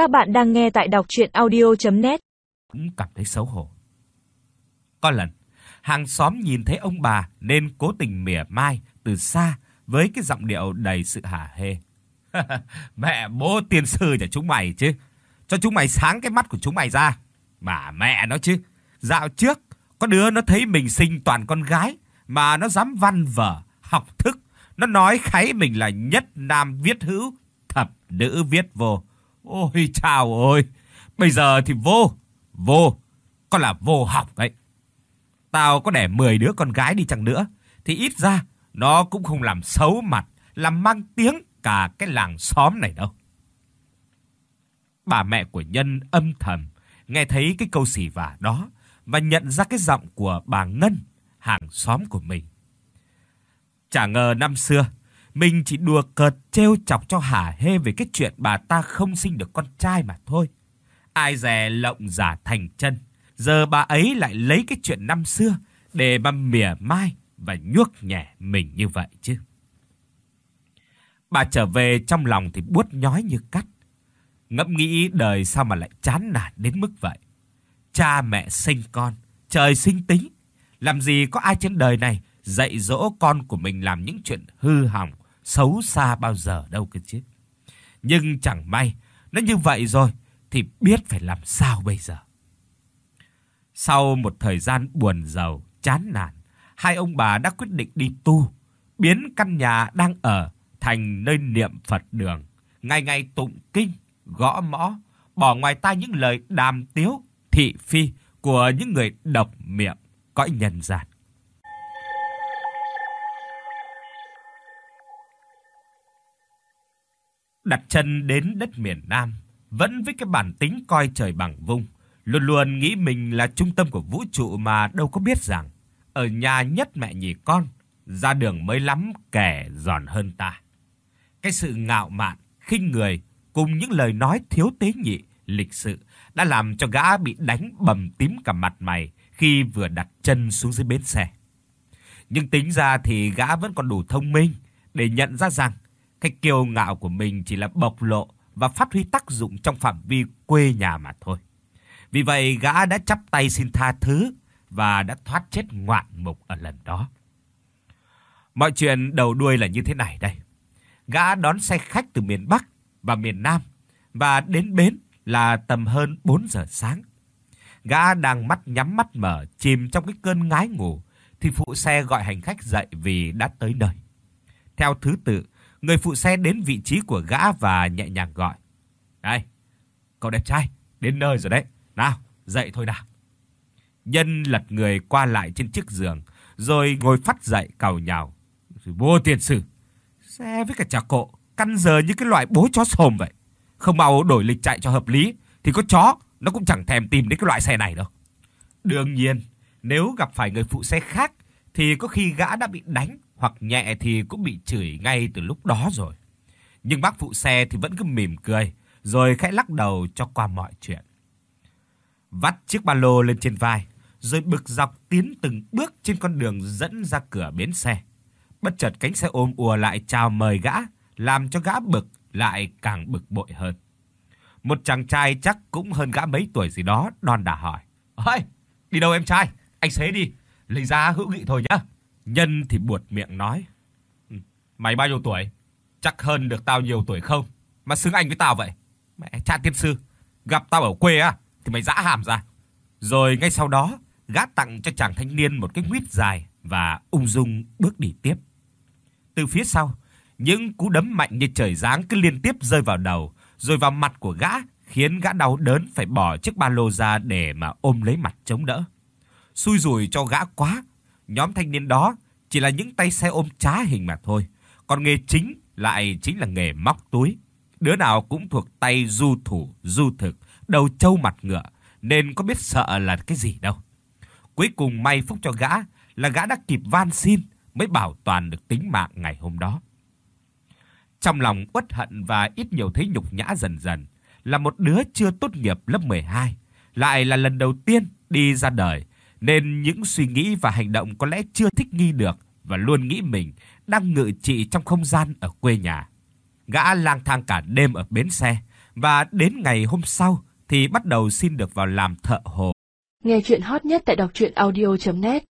Các bạn đang nghe tại đọc audio net Cũng cảm thấy xấu hổ. Có lần, hàng xóm nhìn thấy ông bà nên cố tình mỉa mai từ xa với cái giọng điệu đầy sự hả hê. mẹ bố tiên sư cho chúng mày chứ. Cho chúng mày sáng cái mắt của chúng mày ra. Mà mẹ nó chứ. Dạo trước, có đứa nó thấy mình sinh toàn con gái mà nó dám văn vở, học thức. Nó nói kháy mình là nhất nam viết hữu, thập nữ viết vô. Ôi chào ơi, bây giờ thì vô, vô, con là vô học đấy Tao có đẻ 10 đứa con gái đi chăng nữa, thì ít ra nó cũng không làm xấu mặt, làm mang tiếng cả cái làng xóm này đâu. Bà mẹ của Nhân âm thầm nghe thấy cái câu xỉ vả đó và nhận ra cái giọng của bà Ngân, hàng xóm của mình. Chả ngờ năm xưa mình chỉ đùa cợt trêu chọc cho hả hê về cái chuyện bà ta không sinh được con trai mà thôi. Ai dè lộng giả thành chân, giờ bà ấy lại lấy cái chuyện năm xưa để mà mỉa mai và nhuốc nhẹ mình như vậy chứ. Bà trở về trong lòng thì buốt nhói như cắt. Ngẫm nghĩ đời sao mà lại chán nản đến mức vậy. Cha mẹ sinh con, trời sinh tính, làm gì có ai trên đời này dạy dỗ con của mình làm những chuyện hư hỏng, xấu xa bao giờ đâu cơ chứ. Nhưng chẳng may, nó như vậy rồi thì biết phải làm sao bây giờ. Sau một thời gian buồn rầu, chán nản, hai ông bà đã quyết định đi tu, biến căn nhà đang ở thành nơi niệm Phật đường, ngày ngày tụng kinh, gõ mõ, bỏ ngoài tai những lời đàm tiếu, thị phi của những người độc miệng cõi nhân gian. Đặt chân đến đất miền Nam, vẫn với cái bản tính coi trời bằng vung, luôn luôn nghĩ mình là trung tâm của vũ trụ mà đâu có biết rằng ở nhà nhất mẹ nhì con, ra đường mới lắm kẻ giòn hơn ta. Cái sự ngạo mạn, khinh người cùng những lời nói thiếu tế nhị, lịch sự đã làm cho gã bị đánh bầm tím cả mặt mày khi vừa đặt chân xuống dưới bến xe. Nhưng tính ra thì gã vẫn còn đủ thông minh để nhận ra rằng cái kiêu ngạo của mình chỉ là bộc lộ và phát huy tác dụng trong phạm vi quê nhà mà thôi. Vì vậy gã đã chắp tay xin tha thứ và đã thoát chết ngoạn mục ở lần đó. Mọi chuyện đầu đuôi là như thế này đây. Gã đón xe khách từ miền Bắc và miền Nam và đến bến là tầm hơn 4 giờ sáng. Gã đang mắt nhắm mắt mở chìm trong cái cơn ngái ngủ thì phụ xe gọi hành khách dậy vì đã tới nơi. Theo thứ tự, người phụ xe đến vị trí của gã và nhẹ nhàng gọi. "Đây, cậu đẹp trai, đến nơi rồi đấy. Nào, dậy thôi nào." Nhân lật người qua lại trên chiếc giường, rồi ngồi phắt dậy cào nhào. "Vô tiền sử, xe với cả chả cộ, căn giờ như cái loại bố chó sồm vậy. Không mau đổi lịch chạy cho hợp lý thì có chó nó cũng chẳng thèm tìm đến cái loại xe này đâu." Đương nhiên, nếu gặp phải người phụ xe khác thì có khi gã đã bị đánh hoặc nhẹ thì cũng bị chửi ngay từ lúc đó rồi. Nhưng bác phụ xe thì vẫn cứ mỉm cười, rồi khẽ lắc đầu cho qua mọi chuyện. Vắt chiếc ba lô lên trên vai, rồi bực dọc tiến từng bước trên con đường dẫn ra cửa bến xe. Bất chợt cánh xe ôm ùa lại chào mời gã, làm cho gã bực lại càng bực bội hơn. Một chàng trai chắc cũng hơn gã mấy tuổi gì đó đon đả hỏi: "Ơi, đi đâu em trai? Anh xế đi, lấy ra hữu nghị thôi nhá." Nhân thì buột miệng nói. Ừ, mày bao nhiêu tuổi? Chắc hơn được tao nhiều tuổi không? Mà xứng anh với tao vậy. Mẹ cha tiên sư, gặp tao ở quê á thì mày dã hàm ra. Rồi ngay sau đó, gã tặng cho chàng thanh niên một cái nguyết dài và ung dung bước đi tiếp. Từ phía sau, những cú đấm mạnh như trời giáng cứ liên tiếp rơi vào đầu, rồi vào mặt của gã, khiến gã đau đớn phải bỏ chiếc ba lô ra để mà ôm lấy mặt chống đỡ. Xui rủi cho gã quá, nhóm thanh niên đó chỉ là những tay xe ôm trá hình mà thôi, còn nghề chính lại chính là nghề móc túi. Đứa nào cũng thuộc tay du thủ, du thực, đầu trâu mặt ngựa, nên có biết sợ là cái gì đâu. Cuối cùng may phúc cho gã là gã đã kịp van xin mới bảo toàn được tính mạng ngày hôm đó. Trong lòng uất hận và ít nhiều thấy nhục nhã dần dần, là một đứa chưa tốt nghiệp lớp 12, lại là lần đầu tiên đi ra đời nên những suy nghĩ và hành động có lẽ chưa thích nghi được và luôn nghĩ mình đang ngự trị trong không gian ở quê nhà. Gã lang thang cả đêm ở bến xe và đến ngày hôm sau thì bắt đầu xin được vào làm thợ hồ. Nghe truyện hot nhất tại doctruyenaudio.net